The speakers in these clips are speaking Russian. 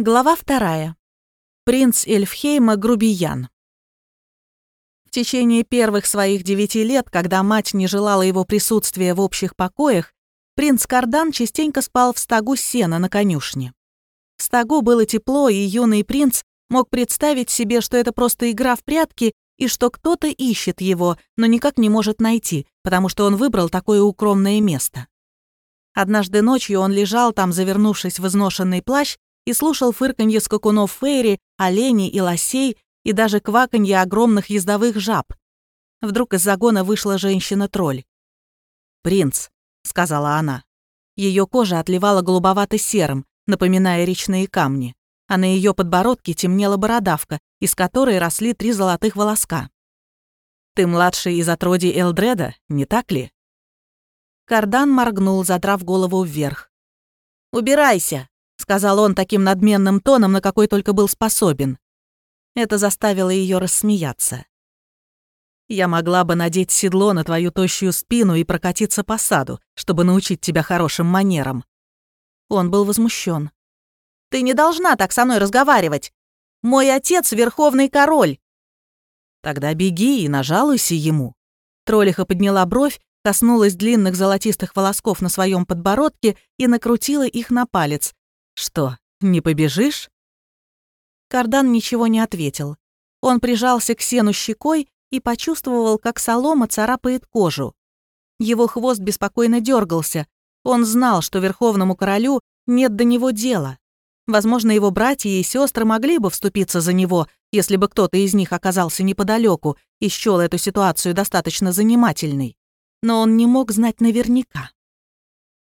Глава вторая. Принц Эльфхейма Грубиян. В течение первых своих девяти лет, когда мать не желала его присутствия в общих покоях, принц Кардан частенько спал в стогу сена на конюшне. В стогу было тепло, и юный принц мог представить себе, что это просто игра в прятки и что кто-то ищет его, но никак не может найти, потому что он выбрал такое укромное место. Однажды ночью он лежал там, завернувшись в изношенный плащ, и слушал фырканье скакунов фейри, оленей и лосей, и даже кваканье огромных ездовых жаб. Вдруг из загона вышла женщина-тролль. «Принц», — сказала она. Ее кожа отливала голубовато-серым, напоминая речные камни, а на ее подбородке темнела бородавка, из которой росли три золотых волоска. «Ты младший из отродий Элдреда, не так ли?» Кардан моргнул, задрав голову вверх. «Убирайся!» — сказал он таким надменным тоном, на какой только был способен. Это заставило ее рассмеяться. «Я могла бы надеть седло на твою тощую спину и прокатиться по саду, чтобы научить тебя хорошим манерам». Он был возмущен. «Ты не должна так со мной разговаривать! Мой отец — верховный король!» «Тогда беги и нажалуйся ему». Троллиха подняла бровь, коснулась длинных золотистых волосков на своем подбородке и накрутила их на палец, «Что, не побежишь?» Кардан ничего не ответил. Он прижался к сену щекой и почувствовал, как солома царапает кожу. Его хвост беспокойно дергался. Он знал, что Верховному Королю нет до него дела. Возможно, его братья и сестры могли бы вступиться за него, если бы кто-то из них оказался неподалеку и счел эту ситуацию достаточно занимательной. Но он не мог знать наверняка.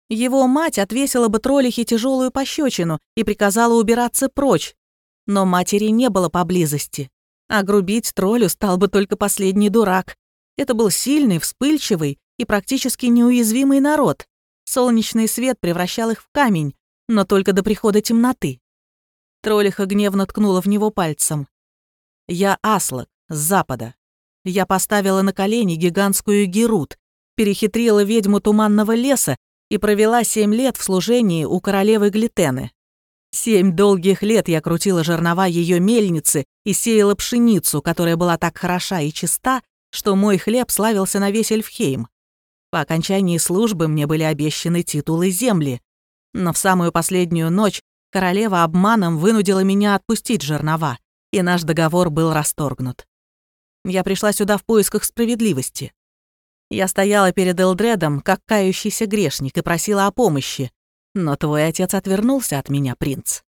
Его мать отвесила бы троллихе тяжелую пощечину и приказала убираться прочь. Но матери не было поблизости. А грубить троллю стал бы только последний дурак. Это был сильный, вспыльчивый и практически неуязвимый народ. Солнечный свет превращал их в камень, но только до прихода темноты. Троллиха гневно ткнула в него пальцем. «Я Аслак, с запада. Я поставила на колени гигантскую Герут, перехитрила ведьму туманного леса и провела семь лет в служении у королевы Глитены. Семь долгих лет я крутила жернова ее мельницы и сеяла пшеницу, которая была так хороша и чиста, что мой хлеб славился на весь Эльфхейм. По окончании службы мне были обещаны титулы земли, но в самую последнюю ночь королева обманом вынудила меня отпустить жернова, и наш договор был расторгнут. Я пришла сюда в поисках справедливости. Я стояла перед Элдредом, как кающийся грешник, и просила о помощи. Но твой отец отвернулся от меня, принц.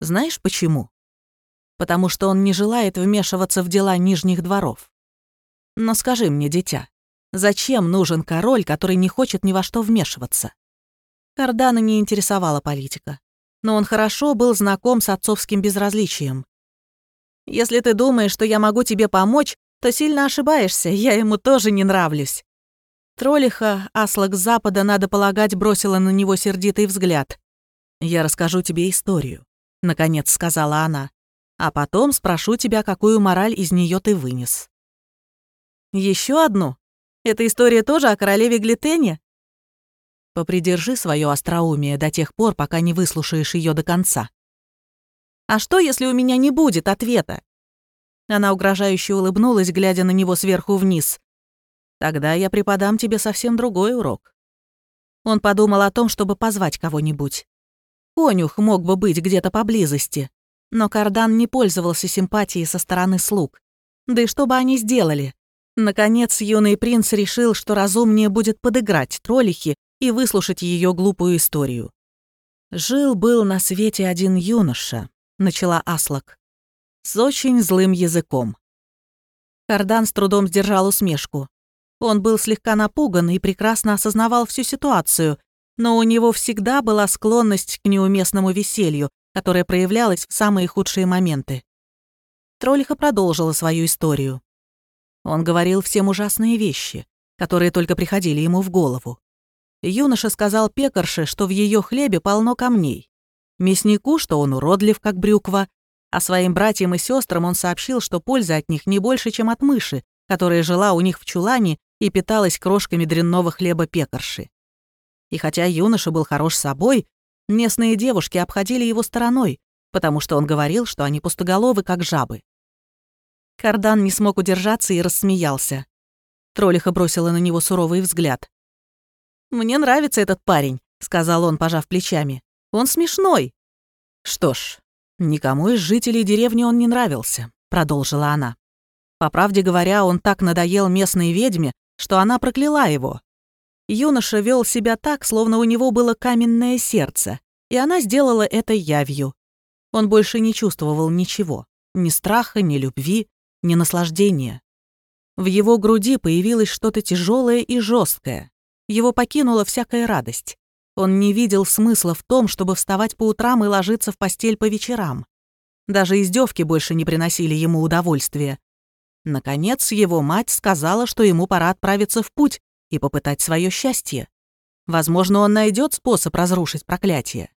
Знаешь почему? Потому что он не желает вмешиваться в дела нижних дворов. Но скажи мне, дитя, зачем нужен король, который не хочет ни во что вмешиваться? Кардана не интересовала политика, но он хорошо был знаком с отцовским безразличием. «Если ты думаешь, что я могу тебе помочь, то сильно ошибаешься, я ему тоже не нравлюсь». Троллиха, аслак запада, надо полагать, бросила на него сердитый взгляд. «Я расскажу тебе историю», — наконец сказала она. «А потом спрошу тебя, какую мораль из нее ты вынес». Еще одну? Эта история тоже о королеве Глитене?» Попридержи свое остроумие до тех пор, пока не выслушаешь ее до конца. «А что, если у меня не будет ответа?» Она угрожающе улыбнулась, глядя на него сверху вниз. Тогда я преподам тебе совсем другой урок». Он подумал о том, чтобы позвать кого-нибудь. Конюх мог бы быть где-то поблизости, но Кардан не пользовался симпатией со стороны слуг. Да и что бы они сделали? Наконец, юный принц решил, что разумнее будет подыграть троллихе и выслушать ее глупую историю. «Жил-был на свете один юноша», — начала Аслак, — «с очень злым языком». Кардан с трудом сдержал усмешку. Он был слегка напуган и прекрасно осознавал всю ситуацию, но у него всегда была склонность к неуместному веселью, которое проявлялось в самые худшие моменты. Троллиха продолжила свою историю. Он говорил всем ужасные вещи, которые только приходили ему в голову. Юноша сказал пекарше, что в ее хлебе полно камней. Мяснику, что он уродлив, как брюква, а своим братьям и сестрам он сообщил, что пользы от них не больше, чем от мыши, которая жила у них в чулане и питалась крошками дрянного хлеба пекарши. И хотя юноша был хорош собой, местные девушки обходили его стороной, потому что он говорил, что они пустоголовы, как жабы. Кардан не смог удержаться и рассмеялся. Троллиха бросила на него суровый взгляд. «Мне нравится этот парень», — сказал он, пожав плечами. «Он смешной». «Что ж, никому из жителей деревни он не нравился», — продолжила она. По правде говоря, он так надоел местной ведьме, что она прокляла его. Юноша вел себя так, словно у него было каменное сердце, и она сделала это явью. Он больше не чувствовал ничего, ни страха, ни любви, ни наслаждения. В его груди появилось что-то тяжелое и жесткое. Его покинула всякая радость. Он не видел смысла в том, чтобы вставать по утрам и ложиться в постель по вечерам. Даже издевки больше не приносили ему удовольствия. Наконец, его мать сказала, что ему пора отправиться в путь и попытать свое счастье. Возможно, он найдет способ разрушить проклятие.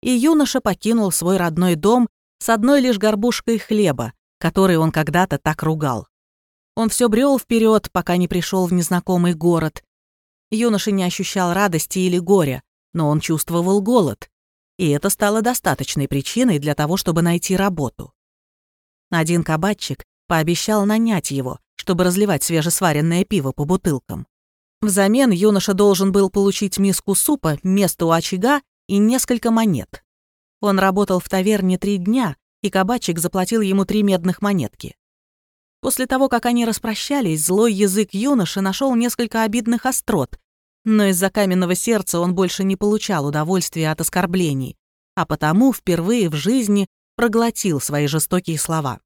И юноша покинул свой родной дом с одной лишь горбушкой хлеба, который он когда-то так ругал. Он все брел вперед, пока не пришел в незнакомый город. Юноша не ощущал радости или горя, но он чувствовал голод, и это стало достаточной причиной для того, чтобы найти работу. Один кабачик пообещал нанять его, чтобы разливать свежесваренное пиво по бутылкам. Взамен юноша должен был получить миску супа, место у очага и несколько монет. Он работал в таверне три дня, и кабачик заплатил ему три медных монетки. После того, как они распрощались, злой язык юноши нашел несколько обидных острот, но из-за каменного сердца он больше не получал удовольствия от оскорблений, а потому впервые в жизни проглотил свои жестокие слова.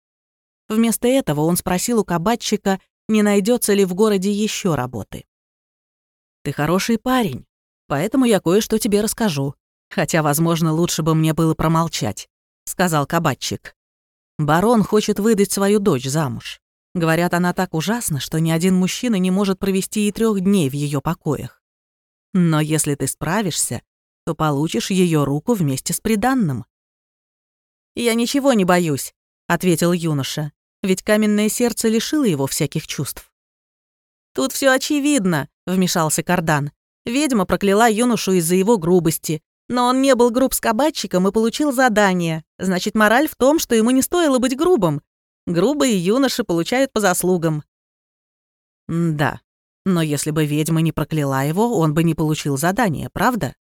Вместо этого он спросил у кабачика, не найдется ли в городе еще работы. «Ты хороший парень, поэтому я кое-что тебе расскажу, хотя, возможно, лучше бы мне было промолчать», — сказал кабачик. «Барон хочет выдать свою дочь замуж. Говорят, она так ужасна, что ни один мужчина не может провести и трех дней в ее покоях. Но если ты справишься, то получишь ее руку вместе с приданным». «Я ничего не боюсь», — ответил юноша ведь каменное сердце лишило его всяких чувств. «Тут все очевидно», — вмешался Кардан. Ведьма прокляла юношу из-за его грубости, но он не был груб с кабачиком и получил задание. Значит, мораль в том, что ему не стоило быть грубым. Грубые юноши получают по заслугам. да, но если бы ведьма не прокляла его, он бы не получил задание, правда?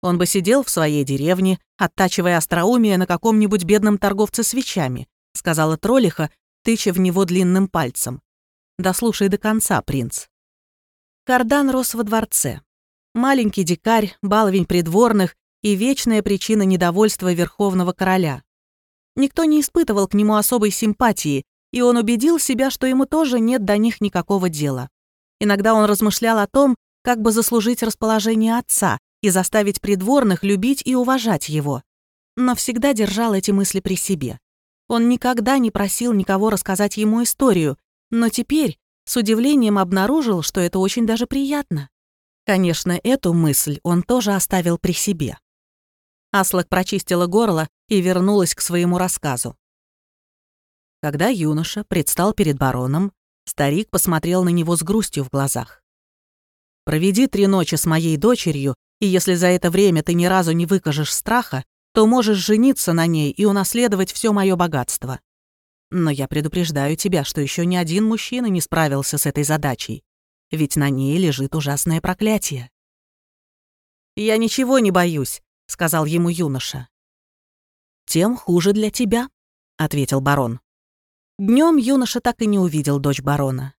Он бы сидел в своей деревне, оттачивая остроумие на каком-нибудь бедном торговце свечами, сказала Троллиха, тыча в него длинным пальцем. «Дослушай до конца, принц». Кардан рос во дворце. Маленький дикарь, баловень придворных и вечная причина недовольства верховного короля. Никто не испытывал к нему особой симпатии, и он убедил себя, что ему тоже нет до них никакого дела. Иногда он размышлял о том, как бы заслужить расположение отца и заставить придворных любить и уважать его. Но всегда держал эти мысли при себе. Он никогда не просил никого рассказать ему историю, но теперь с удивлением обнаружил, что это очень даже приятно. Конечно, эту мысль он тоже оставил при себе. Аслак прочистила горло и вернулась к своему рассказу. Когда юноша предстал перед бароном, старик посмотрел на него с грустью в глазах. «Проведи три ночи с моей дочерью, и если за это время ты ни разу не выкажешь страха, то можешь жениться на ней и унаследовать все мое богатство. Но я предупреждаю тебя, что еще ни один мужчина не справился с этой задачей, ведь на ней лежит ужасное проклятие. «Я ничего не боюсь», — сказал ему юноша. «Тем хуже для тебя», — ответил барон. Днем юноша так и не увидел дочь барона.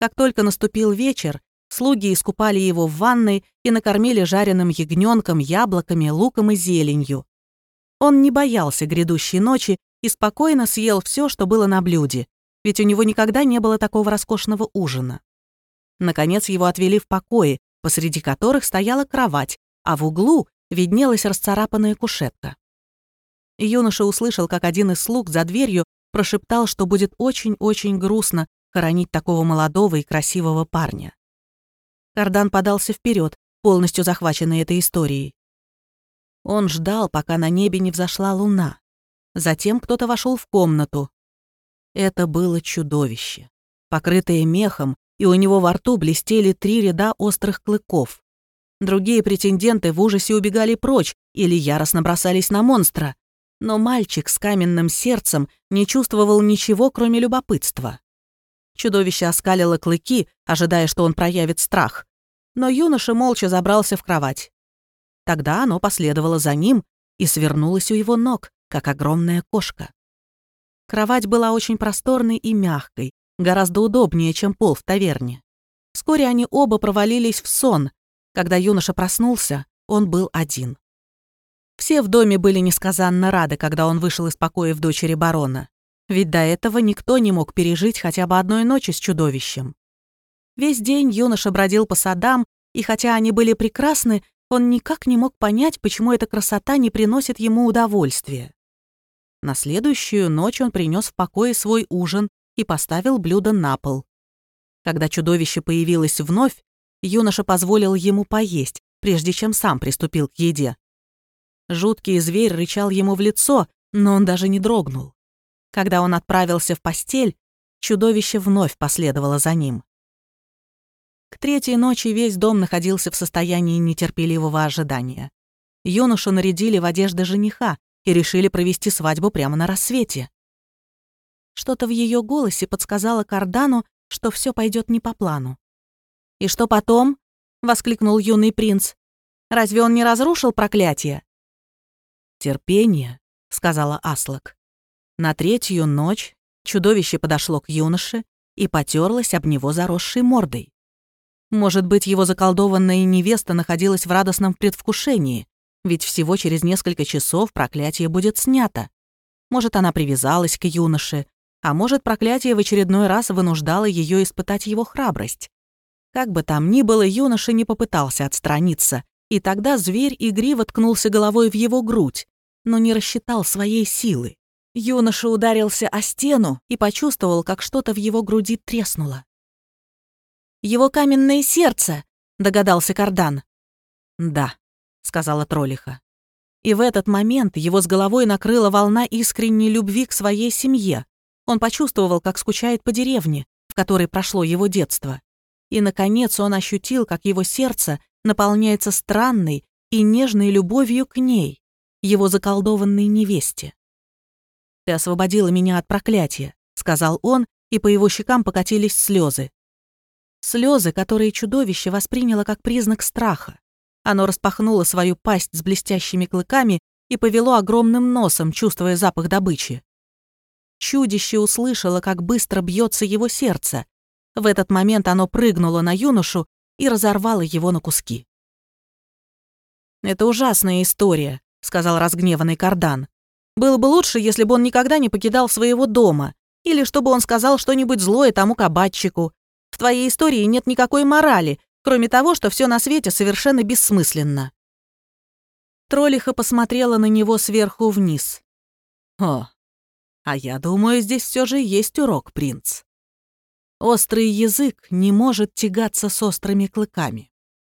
Как только наступил вечер, слуги искупали его в ванной и накормили жареным ягненком, яблоками, луком и зеленью, он не боялся грядущей ночи и спокойно съел все, что было на блюде, ведь у него никогда не было такого роскошного ужина. Наконец его отвели в покои, посреди которых стояла кровать, а в углу виднелась расцарапанная кушетка. Юноша услышал, как один из слуг за дверью прошептал, что будет очень-очень грустно хоронить такого молодого и красивого парня. Кардан подался вперед, полностью захваченный этой историей. Он ждал, пока на небе не взошла луна. Затем кто-то вошел в комнату. Это было чудовище. Покрытое мехом, и у него во рту блестели три ряда острых клыков. Другие претенденты в ужасе убегали прочь или яростно бросались на монстра. Но мальчик с каменным сердцем не чувствовал ничего, кроме любопытства. Чудовище оскалило клыки, ожидая, что он проявит страх. Но юноша молча забрался в кровать. Тогда оно последовало за ним и свернулось у его ног, как огромная кошка. Кровать была очень просторной и мягкой, гораздо удобнее, чем пол в таверне. Вскоре они оба провалились в сон. Когда юноша проснулся, он был один. Все в доме были несказанно рады, когда он вышел из покоя в дочери барона. Ведь до этого никто не мог пережить хотя бы одной ночи с чудовищем. Весь день юноша бродил по садам, и хотя они были прекрасны, он никак не мог понять, почему эта красота не приносит ему удовольствия. На следующую ночь он принес в покое свой ужин и поставил блюдо на пол. Когда чудовище появилось вновь, юноша позволил ему поесть, прежде чем сам приступил к еде. Жуткий зверь рычал ему в лицо, но он даже не дрогнул. Когда он отправился в постель, чудовище вновь последовало за ним. К третьей ночи весь дом находился в состоянии нетерпеливого ожидания. Юношу нарядили в одежды жениха и решили провести свадьбу прямо на рассвете. Что-то в ее голосе подсказало Кардану, что все пойдет не по плану. «И что потом?» — воскликнул юный принц. «Разве он не разрушил проклятие?» «Терпение», — сказала Аслак. На третью ночь чудовище подошло к юноше и потерлось об него заросшей мордой. Может быть, его заколдованная невеста находилась в радостном предвкушении, ведь всего через несколько часов проклятие будет снято. Может, она привязалась к юноше, а может, проклятие в очередной раз вынуждало ее испытать его храбрость. Как бы там ни было, юноша не попытался отстраниться, и тогда зверь игриво ткнулся головой в его грудь, но не рассчитал своей силы. Юноша ударился о стену и почувствовал, как что-то в его груди треснуло. «Его каменное сердце!» — догадался Кардан. «Да», — сказала Тролиха. И в этот момент его с головой накрыла волна искренней любви к своей семье. Он почувствовал, как скучает по деревне, в которой прошло его детство. И, наконец, он ощутил, как его сердце наполняется странной и нежной любовью к ней его заколдованной невесте. «Ты освободила меня от проклятия», — сказал он, и по его щекам покатились слезы. Слезы, которые чудовище восприняло как признак страха. Оно распахнуло свою пасть с блестящими клыками и повело огромным носом, чувствуя запах добычи. Чудище услышало, как быстро бьется его сердце. В этот момент оно прыгнуло на юношу и разорвало его на куски. «Это ужасная история», — сказал разгневанный Кардан. «Было бы лучше, если бы он никогда не покидал своего дома, или чтобы он сказал что-нибудь злое тому кабачику. В твоей истории нет никакой морали, кроме того, что все на свете совершенно бессмысленно». Троллиха посмотрела на него сверху вниз. «О, а я думаю, здесь все же есть урок, принц. Острый язык не может тягаться с острыми клыками.